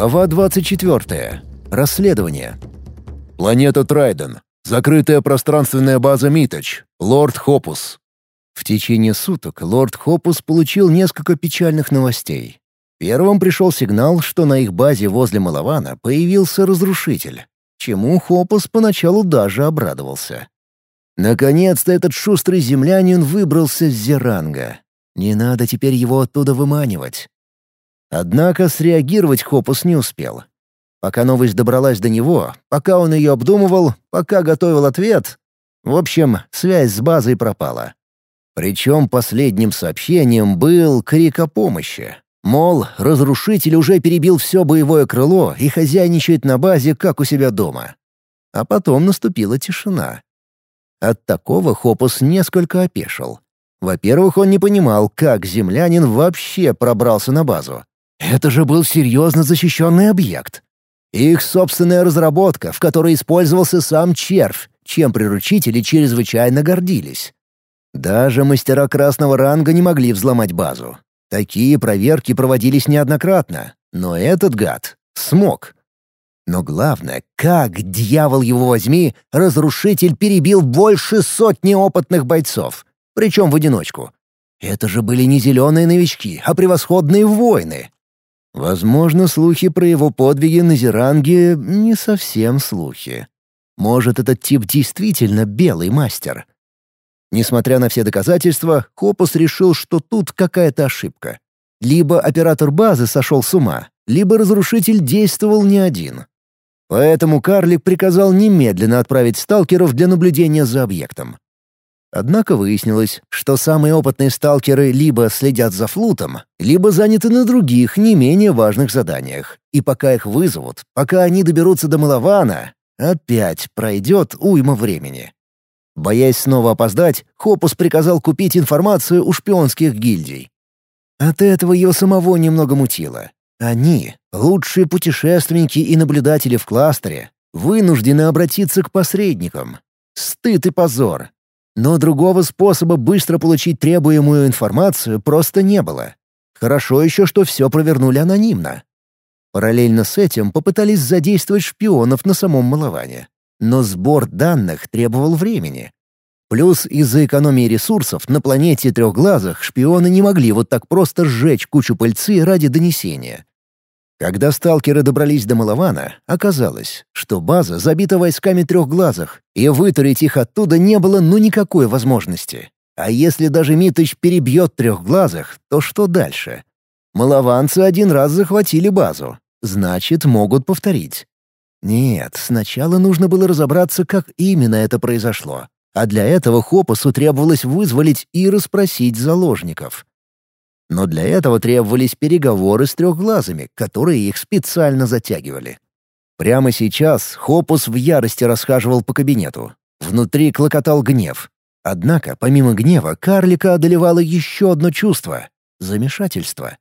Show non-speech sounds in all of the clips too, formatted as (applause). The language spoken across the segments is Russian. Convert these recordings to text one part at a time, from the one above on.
Глава 24. Расследование. Планета Трайден. Закрытая пространственная база Миточ. Лорд Хопус. В течение суток лорд Хопус получил несколько печальных новостей. Первым пришел сигнал, что на их базе возле Малавана появился разрушитель, чему Хопус поначалу даже обрадовался. Наконец-то этот шустрый землянин выбрался с Зеранга. Не надо теперь его оттуда выманивать. Однако среагировать Хопус не успел. Пока новость добралась до него, пока он ее обдумывал, пока готовил ответ... В общем, связь с базой пропала. Причем последним сообщением был крик о помощи. Мол, разрушитель уже перебил все боевое крыло и хозяйничает на базе, как у себя дома. А потом наступила тишина. От такого Хопус несколько опешил. Во-первых, он не понимал, как землянин вообще пробрался на базу. Это же был серьезно защищенный объект. Их собственная разработка, в которой использовался сам червь, чем приручители чрезвычайно гордились. Даже мастера красного ранга не могли взломать базу. Такие проверки проводились неоднократно, но этот гад смог. Но главное, как, дьявол его возьми, разрушитель перебил больше сотни опытных бойцов, причем в одиночку. Это же были не зеленые новички, а превосходные воины. Возможно, слухи про его подвиги на Зеранге не совсем слухи. Может, этот тип действительно белый мастер. Несмотря на все доказательства, Хопус решил, что тут какая-то ошибка. Либо оператор базы сошел с ума, либо разрушитель действовал не один. Поэтому карлик приказал немедленно отправить сталкеров для наблюдения за объектом. Однако выяснилось, что самые опытные сталкеры либо следят за флутом, либо заняты на других, не менее важных заданиях. И пока их вызовут, пока они доберутся до Малавана, опять пройдет уйма времени. Боясь снова опоздать, Хопус приказал купить информацию у шпионских гильдий. От этого его самого немного мутило. Они, лучшие путешественники и наблюдатели в кластере, вынуждены обратиться к посредникам. Стыд и позор, но другого способа быстро получить требуемую информацию просто не было. Хорошо еще, что все провернули анонимно. Параллельно с этим попытались задействовать шпионов на самом Малаване. Но сбор данных требовал времени. Плюс из-за экономии ресурсов на планете Трехглазых шпионы не могли вот так просто сжечь кучу пыльцы ради донесения. Когда сталкеры добрались до Малавана, оказалось, что база забита войсками трехглазых, и вытурить их оттуда не было ну никакой возможности. А если даже Митыч перебьет трехглазых, то что дальше? Малаванцы один раз захватили базу, значит, могут повторить. Нет, сначала нужно было разобраться, как именно это произошло. А для этого Хопусу требовалось вызволить и расспросить заложников. Но для этого требовались переговоры с трехглазыми, которые их специально затягивали. Прямо сейчас Хопус в ярости расхаживал по кабинету. Внутри клокотал гнев. Однако, помимо гнева, карлика одолевало еще одно чувство — замешательство.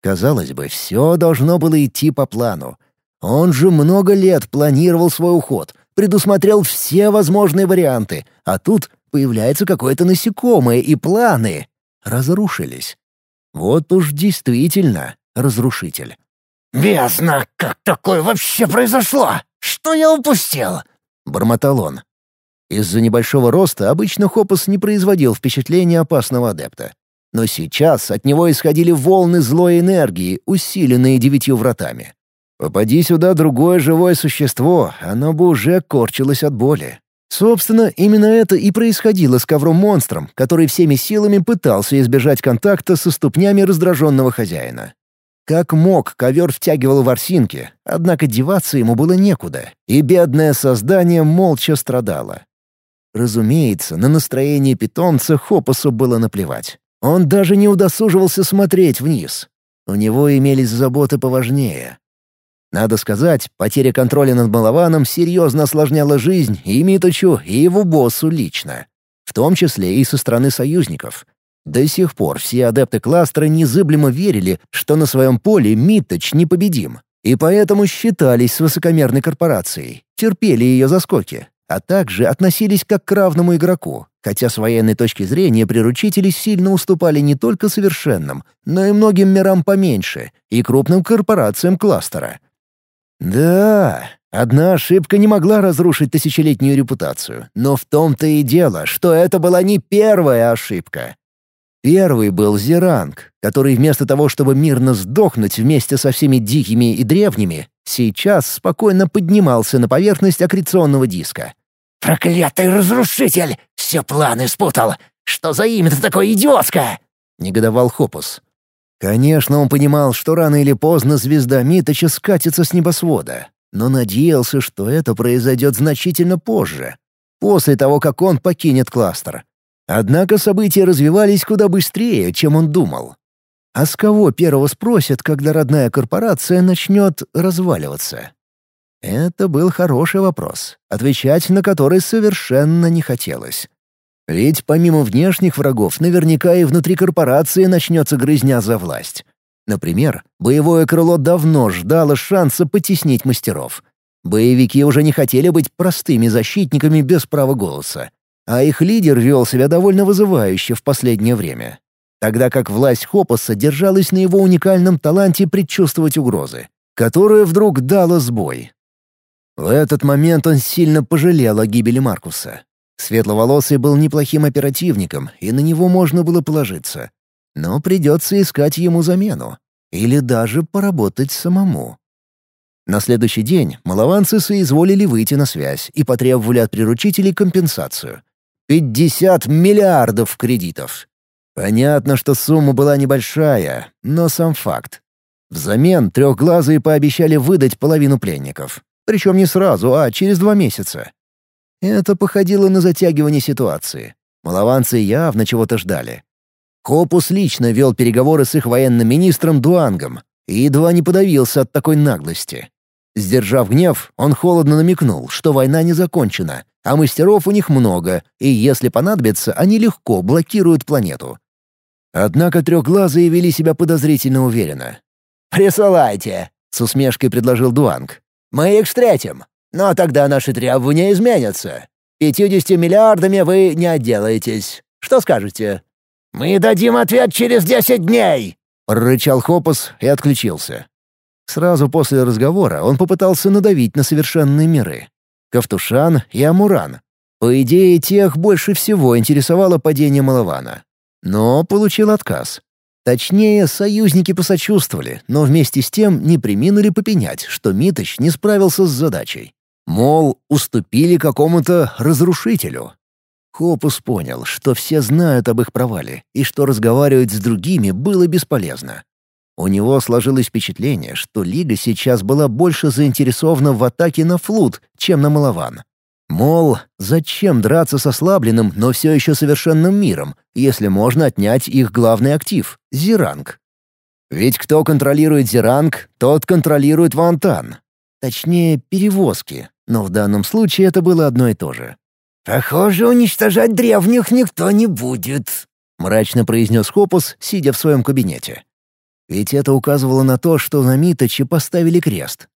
Казалось бы, все должно было идти по плану. Он же много лет планировал свой уход, предусмотрел все возможные варианты, а тут появляется какое-то насекомое, и планы разрушились. Вот уж действительно разрушитель. «Бездна, как такое вообще произошло? Что я упустил?» — бормотал он. Из-за небольшого роста обычно Хопус не производил впечатления опасного адепта. Но сейчас от него исходили волны злой энергии, усиленные девятью вратами. Попади сюда другое живое существо, оно бы уже корчилось от боли. Собственно, именно это и происходило с ковром-монстром, который всеми силами пытался избежать контакта со ступнями раздраженного хозяина. Как мог, ковер втягивал ворсинки, однако деваться ему было некуда, и бедное создание молча страдало. Разумеется, на настроение питомца Хопусу было наплевать. Он даже не удосуживался смотреть вниз. У него имелись заботы поважнее. Надо сказать, потеря контроля над Малованом серьезно осложняла жизнь и Миточу, и его боссу лично. В том числе и со стороны союзников. До сих пор все адепты кластера незыблемо верили, что на своем поле Миточ непобедим, и поэтому считались с высокомерной корпорацией, терпели ее заскоки, а также относились как к равному игроку, хотя с военной точки зрения приручители сильно уступали не только совершенным, но и многим мирам поменьше и крупным корпорациям кластера. Да, одна ошибка не могла разрушить тысячелетнюю репутацию, но в том-то и дело, что это была не первая ошибка. Первый был Зеранг, который вместо того, чтобы мирно сдохнуть вместе со всеми дикими и древними, сейчас спокойно поднимался на поверхность аккреционного диска. «Проклятый разрушитель! Все планы спутал! Что за имя-то такое идиотское?» — негодовал Хопус. Конечно, он понимал, что рано или поздно звезда Миточа скатится с небосвода, но надеялся, что это произойдет значительно позже, после того, как он покинет кластер. Однако события развивались куда быстрее, чем он думал. А с кого первого спросят, когда родная корпорация начнет разваливаться? Это был хороший вопрос, отвечать на который совершенно не хотелось. Ведь помимо внешних врагов, наверняка и внутри корпорации начнется грызня за власть. Например, боевое крыло давно ждало шанса потеснить мастеров. Боевики уже не хотели быть простыми защитниками без права голоса а их лидер вел себя довольно вызывающе в последнее время. Тогда как власть Хопоса держалась на его уникальном таланте предчувствовать угрозы, которая вдруг дала сбой. В этот момент он сильно пожалел о гибели Маркуса. Светловолосый был неплохим оперативником, и на него можно было положиться. Но придется искать ему замену. Или даже поработать самому. На следующий день малованцы соизволили выйти на связь и потребовали от приручителей компенсацию. 50 миллиардов кредитов. Понятно, что сумма была небольшая, но сам факт. Взамен трехглазые пообещали выдать половину пленников. Причем не сразу, а через два месяца. Это походило на затягивание ситуации. Малованцы явно чего-то ждали. Копус лично вел переговоры с их военным министром Дуангом и едва не подавился от такой наглости. Сдержав гнев, он холодно намекнул, что война не закончена, а мастеров у них много, и если понадобится, они легко блокируют планету. Однако трехглазые вели себя подозрительно уверенно. «Присылайте», — с усмешкой предложил Дуанг. «Мы их встретим, но тогда наши требования изменятся. Пятьюдесяти миллиардами вы не отделаетесь. Что скажете?» «Мы дадим ответ через десять дней!» — прорычал Хопус и отключился. Сразу после разговора он попытался надавить на совершенные миры. Ковтушан и Амуран. По идее, тех больше всего интересовало падение Малавана. Но получил отказ. Точнее, союзники посочувствовали, но вместе с тем не приминули попенять, что Миточ не справился с задачей. Мол, уступили какому-то разрушителю. Хопус понял, что все знают об их провале, и что разговаривать с другими было бесполезно. У него сложилось впечатление, что Лига сейчас была больше заинтересована в атаке на флут, чем на Малаван. Мол, зачем драться с ослабленным, но все еще совершенным миром, если можно отнять их главный актив — Зиранг? Ведь кто контролирует Зиранг, тот контролирует Вантан. Точнее, перевозки, но в данном случае это было одно и то же. «Похоже, уничтожать древних никто не будет», — мрачно произнес Хопус, сидя в своем кабинете. Ведь это указывало на то, что на Миточе поставили крест.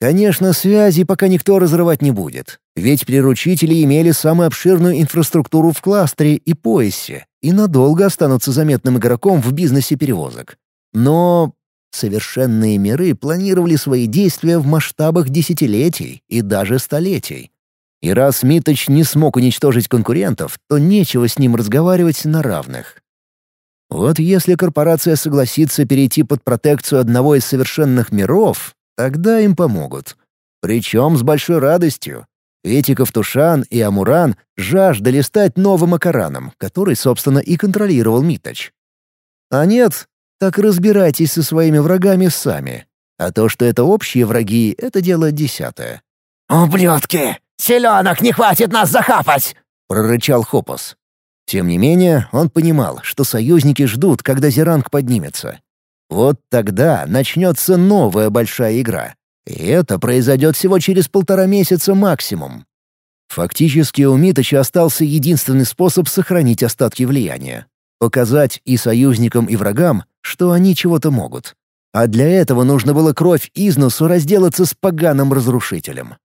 Конечно, связи пока никто разрывать не будет, ведь приручители имели самую обширную инфраструктуру в кластере и поясе и надолго останутся заметным игроком в бизнесе перевозок. Но совершенные миры планировали свои действия в масштабах десятилетий и даже столетий. И раз Миточ не смог уничтожить конкурентов, то нечего с ним разговаривать на равных. Вот если корпорация согласится перейти под протекцию одного из совершенных миров, тогда им помогут. Причем с большой радостью. Ведь и Ковтушан, и Амуран жаждали стать новым Акараном, который, собственно, и контролировал Миточ. А нет, так разбирайтесь со своими врагами сами. А то, что это общие враги, — это дело десятое. «Ублюдки! Селенок не хватит нас захапать!» — прорычал Хопос. Тем не менее, он понимал, что союзники ждут, когда Зеранг поднимется. Вот тогда начнется новая большая игра. И это произойдет всего через полтора месяца максимум. Фактически у Миточа остался единственный способ сохранить остатки влияния. Показать и союзникам, и врагам, что они чего-то могут. А для этого нужно было кровь износу разделаться с поганым разрушителем.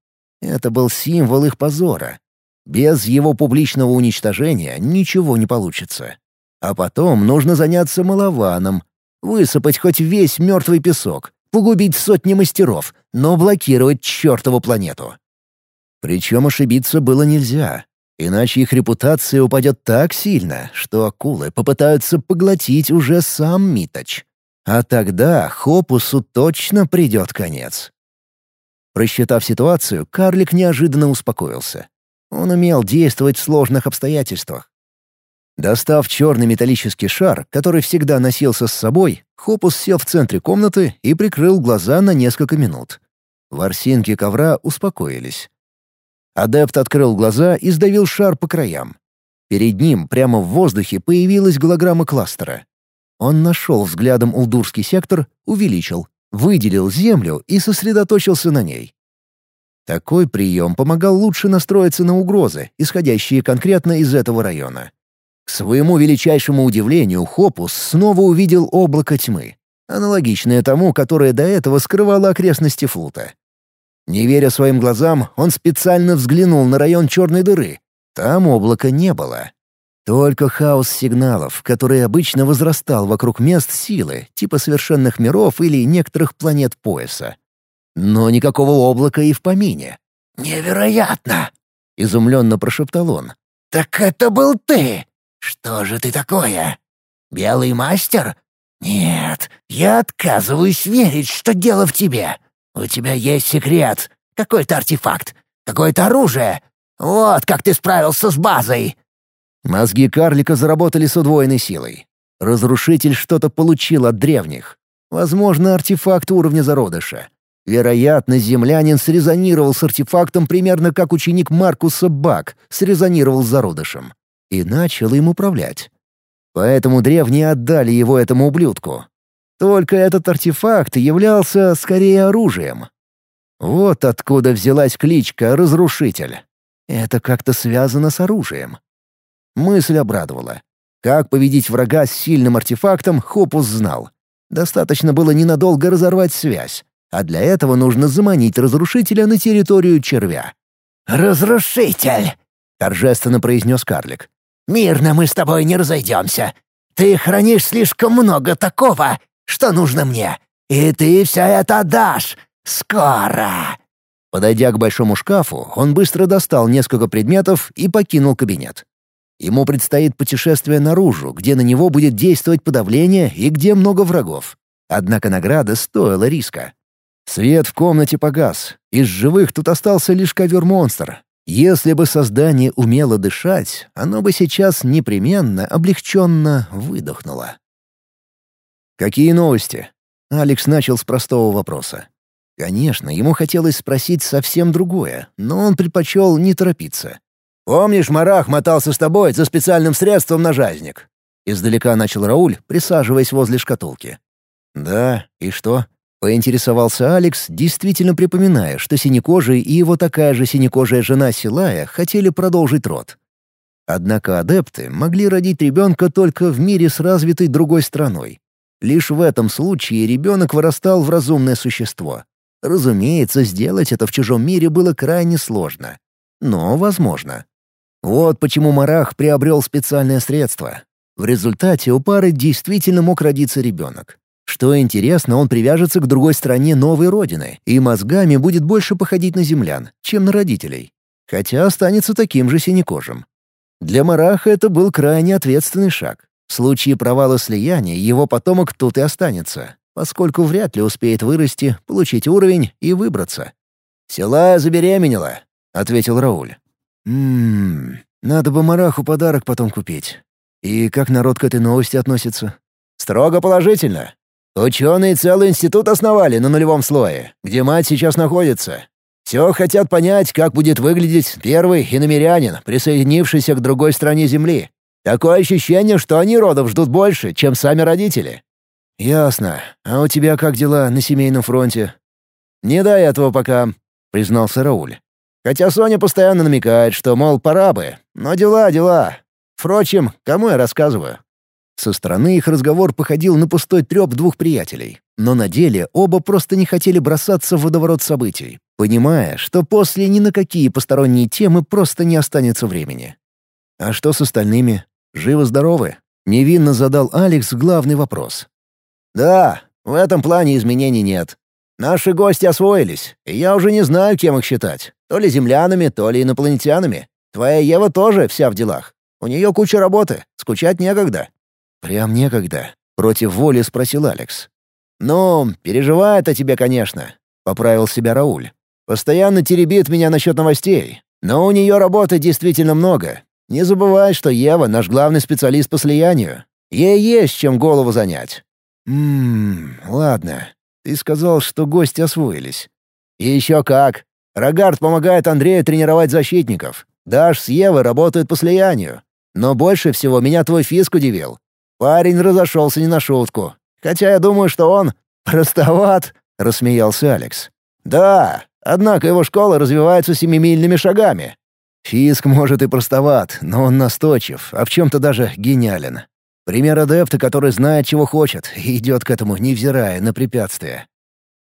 Это был символ их позора, Без его публичного уничтожения ничего не получится. А потом нужно заняться малованом, высыпать хоть весь мертвый песок, погубить сотни мастеров, но блокировать чертову планету. Причем ошибиться было нельзя, иначе их репутация упадет так сильно, что акулы попытаются поглотить уже сам Миточ. А тогда Хопусу точно придет конец. Просчитав ситуацию, карлик неожиданно успокоился. Он умел действовать в сложных обстоятельствах. Достав черный металлический шар, который всегда носился с собой, Хопус сел в центре комнаты и прикрыл глаза на несколько минут. Ворсинки ковра успокоились. Адепт открыл глаза и сдавил шар по краям. Перед ним прямо в воздухе появилась голограмма кластера. Он нашел взглядом улдурский сектор, увеличил, выделил землю и сосредоточился на ней. Такой прием помогал лучше настроиться на угрозы, исходящие конкретно из этого района. К своему величайшему удивлению, Хопус снова увидел облако тьмы, аналогичное тому, которое до этого скрывало окрестности флута. Не веря своим глазам, он специально взглянул на район черной дыры. Там облака не было. Только хаос сигналов, который обычно возрастал вокруг мест силы, типа совершенных миров или некоторых планет пояса. Но никакого облака и в помине. «Невероятно!» — изумленно прошептал он. «Так это был ты! Что же ты такое? Белый мастер? Нет, я отказываюсь верить, что дело в тебе. У тебя есть секрет, какой-то артефакт, какое-то оружие. Вот как ты справился с базой!» Мозги карлика заработали с удвоенной силой. Разрушитель что-то получил от древних. Возможно, артефакт уровня зародыша. Вероятно, землянин срезонировал с артефактом примерно как ученик Маркуса Бак срезонировал с зародышем. И начал им управлять. Поэтому древние отдали его этому ублюдку. Только этот артефакт являлся скорее оружием. Вот откуда взялась кличка «Разрушитель». Это как-то связано с оружием. Мысль обрадовала. Как победить врага с сильным артефактом, Хопус знал. Достаточно было ненадолго разорвать связь, а для этого нужно заманить разрушителя на территорию червя. «Разрушитель!» — торжественно произнес карлик. «Мирно мы с тобой не разойдемся. Ты хранишь слишком много такого, что нужно мне, и ты все это отдашь. Скоро!» Подойдя к большому шкафу, он быстро достал несколько предметов и покинул кабинет. Ему предстоит путешествие наружу, где на него будет действовать подавление и где много врагов. Однако награда стоила риска. Свет в комнате погас. Из живых тут остался лишь ковер-монстр. Если бы создание умело дышать, оно бы сейчас непременно облегченно выдохнуло. «Какие новости?» Алекс начал с простого вопроса. Конечно, ему хотелось спросить совсем другое, но он предпочел не торопиться. «Помнишь, Марах мотался с тобой за специальным средством на жазник?» Издалека начал Рауль, присаживаясь возле шкатулки. «Да, и что?» Поинтересовался Алекс, действительно припоминая, что синекожий и его такая же синекожая жена Силая хотели продолжить род. Однако адепты могли родить ребенка только в мире с развитой другой страной. Лишь в этом случае ребенок вырастал в разумное существо. Разумеется, сделать это в чужом мире было крайне сложно. Но возможно. Вот почему Марах приобрел специальное средство. В результате у пары действительно мог родиться ребенок. Что интересно, он привяжется к другой стране новой родины и мозгами будет больше походить на землян, чем на родителей. Хотя останется таким же синекожим. Для Мараха это был крайне ответственный шаг. В случае провала слияния его потомок тут и останется, поскольку вряд ли успеет вырасти, получить уровень и выбраться. «Села забеременела», — ответил Рауль. «Ммм, надо бы Мараху подарок потом купить. И как народ к этой новости относится?» «Строго положительно. Ученые целый институт основали на нулевом слое, где мать сейчас находится. Все хотят понять, как будет выглядеть первый иномерянин, присоединившийся к другой стране Земли. Такое ощущение, что они родов ждут больше, чем сами родители. «Ясно. А у тебя как дела на семейном фронте?» «Не дай этого пока», — признался Рауль. «Хотя Соня постоянно намекает, что, мол, пора бы. Но дела, дела. Впрочем, кому я рассказываю?» Со стороны их разговор походил на пустой треп двух приятелей. Но на деле оба просто не хотели бросаться в водоворот событий, понимая, что после ни на какие посторонние темы просто не останется времени. «А что с остальными? Живы-здоровы?» — невинно задал Алекс главный вопрос. «Да, в этом плане изменений нет. Наши гости освоились, и я уже не знаю, кем их считать. То ли землянами, то ли инопланетянами. Твоя Ева тоже вся в делах. У нее куча работы, скучать некогда». «Прям некогда?» — против воли спросил Алекс. «Ну, переживает о тебе, конечно», — поправил себя Рауль. «Постоянно теребит меня насчет новостей. Но у нее работы действительно много. Не забывай, что Ева — наш главный специалист по слиянию. Ей есть чем голову занять». «Ммм, ладно. Ты сказал, что гости освоились». «И еще как. Рогард помогает Андрею тренировать защитников. Даш с Евой работают по слиянию. Но больше всего меня твой фиск удивил. Парень разошелся не на шутку. Хотя я думаю, что он простоват», — рассмеялся Алекс. «Да, однако его школа развивается семимильными шагами». Фиск, может, и простоват, но он настойчив, а в чем-то даже гениален. Пример адепта, который знает, чего хочет, и идет к этому, невзирая на препятствия.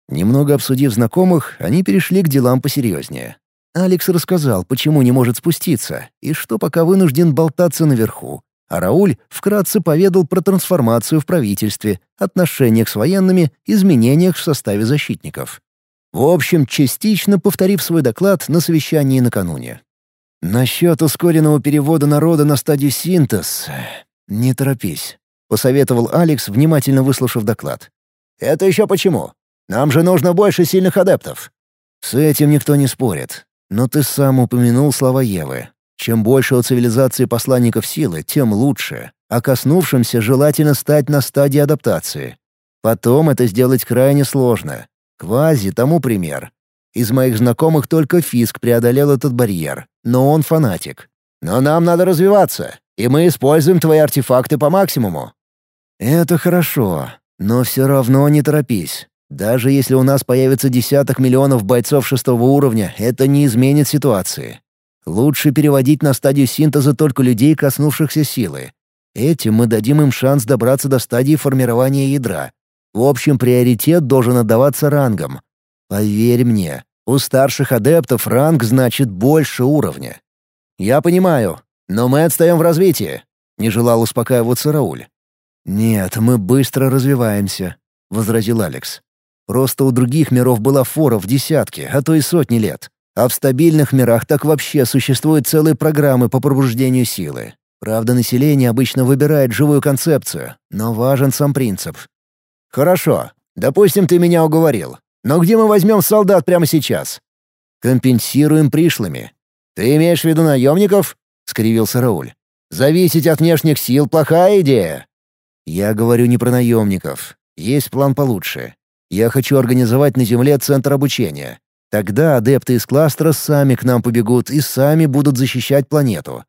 Немного обсудив знакомых, они перешли к делам посерьезнее. Алекс рассказал, почему не может спуститься, и что пока вынужден болтаться наверху, а Рауль вкратце поведал про трансформацию в правительстве, отношениях с военными, изменениях в составе защитников. В общем, частично повторив свой доклад на совещании накануне. «Насчет ускоренного перевода народа на стадию синтез... Не торопись», — посоветовал Алекс, внимательно выслушав доклад. «Это еще почему? Нам же нужно больше сильных адептов». «С этим никто не спорит. Но ты сам упомянул слова Евы. Чем больше у цивилизации посланников силы, тем лучше, а коснувшимся желательно стать на стадии адаптации. Потом это сделать крайне сложно. Квази тому пример. Из моих знакомых только Фиск преодолел этот барьер, но он фанатик. Но нам надо развиваться, и мы используем твои артефакты по максимуму. Это хорошо, но все равно не торопись. Даже если у нас появится десяток миллионов бойцов шестого уровня, это не изменит ситуации. Лучше переводить на стадию синтеза только людей, коснувшихся силы. Этим мы дадим им шанс добраться до стадии формирования ядра. В общем, приоритет должен отдаваться рангам. Поверь мне, у старших адептов ранг значит больше уровня. Я понимаю, но мы отстаем в развитии. Не желал успокаиваться Рауль. «Нет, мы быстро развиваемся», — возразил Алекс. «Просто у других миров была фора в десятки, а то и сотни лет. А в стабильных мирах так вообще существуют целые программы по пробуждению силы. Правда, население обычно выбирает живую концепцию, но важен сам принцип. «Хорошо. Допустим, ты меня уговорил. Но где мы возьмем солдат прямо сейчас?» «Компенсируем пришлыми». «Ты имеешь в виду наемников?» — скривился Рауль. «Зависеть от внешних сил — плохая идея». «Я говорю не про наемников. Есть план получше. Я хочу организовать на Земле центр обучения. Тогда адепты из кластера сами к нам побегут и сами будут защищать планету.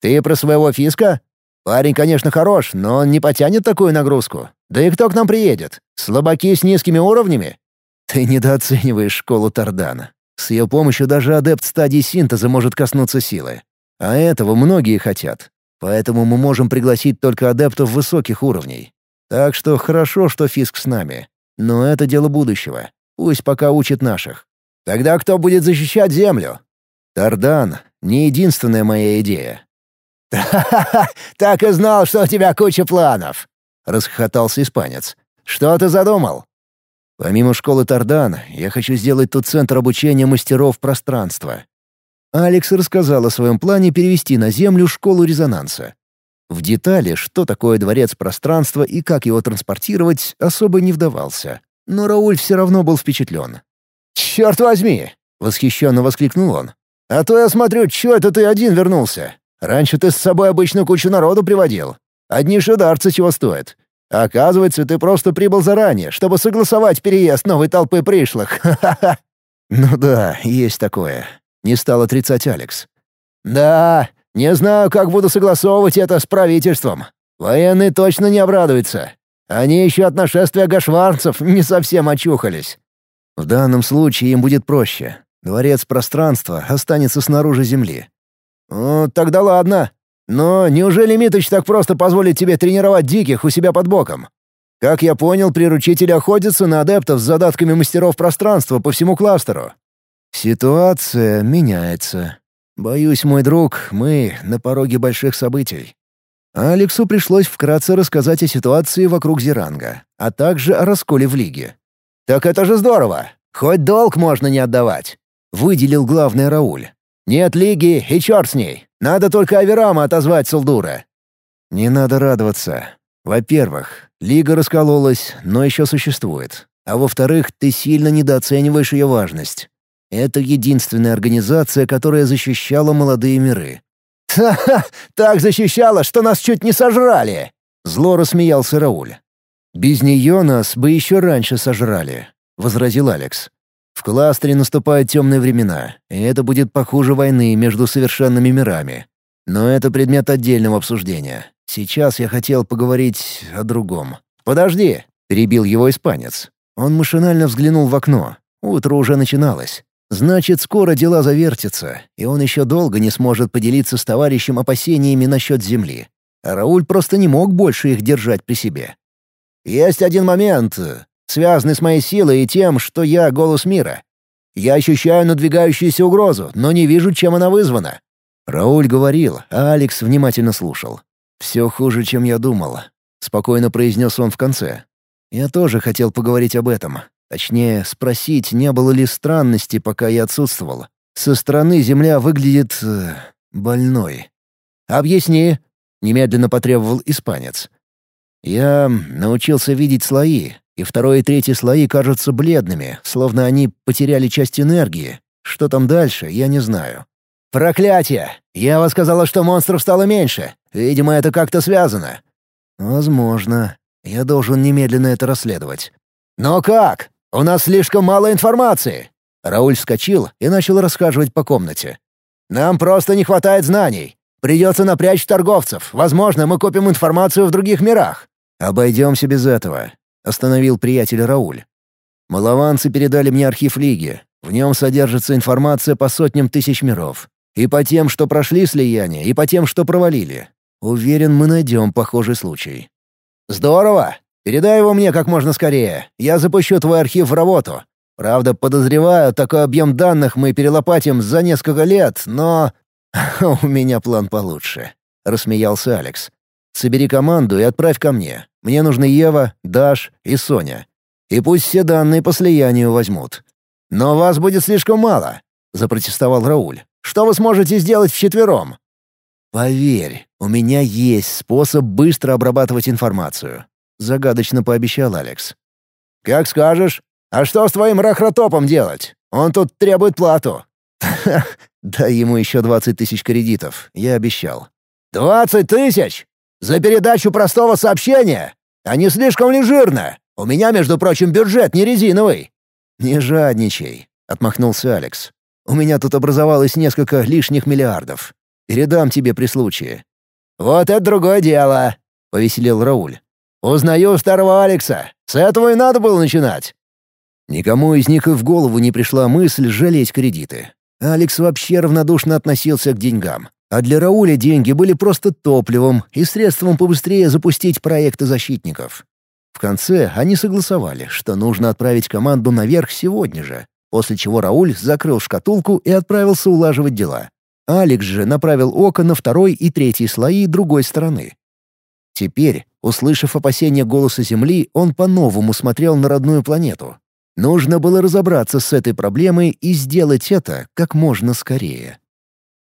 Ты про своего фиска? Парень, конечно, хорош, но он не потянет такую нагрузку. Да и кто к нам приедет? Слабаки с низкими уровнями? Ты недооцениваешь школу Тардана. С ее помощью даже адепт стадии синтеза может коснуться силы. А этого многие хотят. Поэтому мы можем пригласить только адептов высоких уровней. Так что хорошо, что Фиск с нами. Но это дело будущего. Пусть пока учит наших. Тогда кто будет защищать землю? Тардан — не единственная моя идея. «Ха-ха-ха! (laughs) Так и знал, что у тебя куча планов!» — расхохотался испанец. «Что ты задумал?» «Помимо школы Тардан, я хочу сделать тут центр обучения мастеров пространства». Алекс рассказал о своем плане перевести на Землю школу резонанса. В детали, что такое дворец пространства и как его транспортировать, особо не вдавался. Но Рауль все равно был впечатлен. «Черт возьми!» — восхищенно воскликнул он. «А то я смотрю, чё это ты один вернулся? Раньше ты с собой обычно кучу народу приводил. Одни шидарцы чего стоят. Оказывается, ты просто прибыл заранее, чтобы согласовать переезд новой толпы пришлых. (laughs) Ха-ха-ха!» «Ну да, есть такое», — не стал отрицать Алекс. «Да, не знаю, как буду согласовывать это с правительством. Военные точно не обрадуются. Они еще от нашествия гашварцев не совсем очухались. В данном случае им будет проще. Дворец пространства останется снаружи Земли. «Ну, тогда ладно. Но неужели Миточ так просто позволит тебе тренировать диких у себя под боком? Как я понял, приручители охотятся на адептов с задатками мастеров пространства по всему кластеру. Ситуация меняется. Боюсь, мой друг, мы на пороге больших событий. Алексу пришлось вкратце рассказать о ситуации вокруг Зеранга, а также о расколе в лиге. «Так это же здорово! Хоть долг можно не отдавать!» — выделил главный Рауль. «Нет лиги и черт с ней! Надо только Аверама отозвать Сулдура!» «Не надо радоваться. Во-первых, лига раскололась, но еще существует. А во-вторых, ты сильно недооцениваешь ее важность. Это единственная организация, которая защищала молодые миры. «Ха-ха! Так защищала, что нас чуть не сожрали!» Зло рассмеялся Рауль. «Без нее нас бы еще раньше сожрали», — возразил Алекс. «В кластере наступают темные времена, и это будет похуже войны между совершенными мирами. Но это предмет отдельного обсуждения. Сейчас я хотел поговорить о другом». «Подожди!» — перебил его испанец. Он машинально взглянул в окно. Утро уже начиналось. Значит, скоро дела завертятся, и он еще долго не сможет поделиться с товарищем опасениями насчет земли. А Рауль просто не мог больше их держать при себе. «Есть один момент, связанный с моей силой и тем, что я — голос мира. Я ощущаю надвигающуюся угрозу, но не вижу, чем она вызвана». Рауль говорил, а Алекс внимательно слушал. «Все хуже, чем я думал», — спокойно произнес он в конце. «Я тоже хотел поговорить об этом, Точнее, спросить, не было ли странности, пока я отсутствовал. Со стороны Земля выглядит... Э, больной. «Объясни», — немедленно потребовал испанец. «Я научился видеть слои, и второй и третий слои кажутся бледными, словно они потеряли часть энергии. Что там дальше, я не знаю». «Проклятие! Ева сказала, что монстров стало меньше. Видимо, это как-то связано». «Возможно. Я должен немедленно это расследовать». «Но как? «У нас слишком мало информации!» Рауль вскочил и начал расхаживать по комнате. «Нам просто не хватает знаний. Придется напрячь торговцев. Возможно, мы купим информацию в других мирах». «Обойдемся без этого», — остановил приятель Рауль. «Малованцы передали мне архив Лиги. В нем содержится информация по сотням тысяч миров. И по тем, что прошли слияние, и по тем, что провалили. Уверен, мы найдем похожий случай». «Здорово! Передай его мне как можно скорее. Я запущу твой архив в работу. Правда, подозреваю, такой объем данных мы перелопатим за несколько лет, но... (laughs) «У меня план получше», — рассмеялся Алекс. «Собери команду и отправь ко мне. Мне нужны Ева, Даш и Соня. И пусть все данные по слиянию возьмут». «Но вас будет слишком мало», — запротестовал Рауль. «Что вы сможете сделать вчетвером?» «Поверь, у меня есть способ быстро обрабатывать информацию. — загадочно пообещал Алекс. «Как скажешь. А что с твоим рахротопом делать? Он тут требует плату». (laughs) «Дай ему еще двадцать тысяч кредитов, я обещал». «Двадцать тысяч? За передачу простого сообщения? А не слишком ли жирно? У меня, между прочим, бюджет не резиновый». «Не жадничай», — отмахнулся Алекс. «У меня тут образовалось несколько лишних миллиардов. Передам тебе при случае». «Вот это другое дело», — повеселил Рауль. «Узнаю старого Алекса. С этого и надо было начинать». Никому из них и в голову не пришла мысль жалеть кредиты. Алекс вообще равнодушно относился к деньгам. А для Рауля деньги были просто топливом и средством побыстрее запустить проекты защитников. В конце они согласовали, что нужно отправить команду наверх сегодня же, после чего Рауль закрыл шкатулку и отправился улаживать дела. Алекс же направил око на второй и третий слои другой стороны. Теперь, услышав опасения голоса Земли, он по-новому смотрел на родную планету. Нужно было разобраться с этой проблемой и сделать это как можно скорее.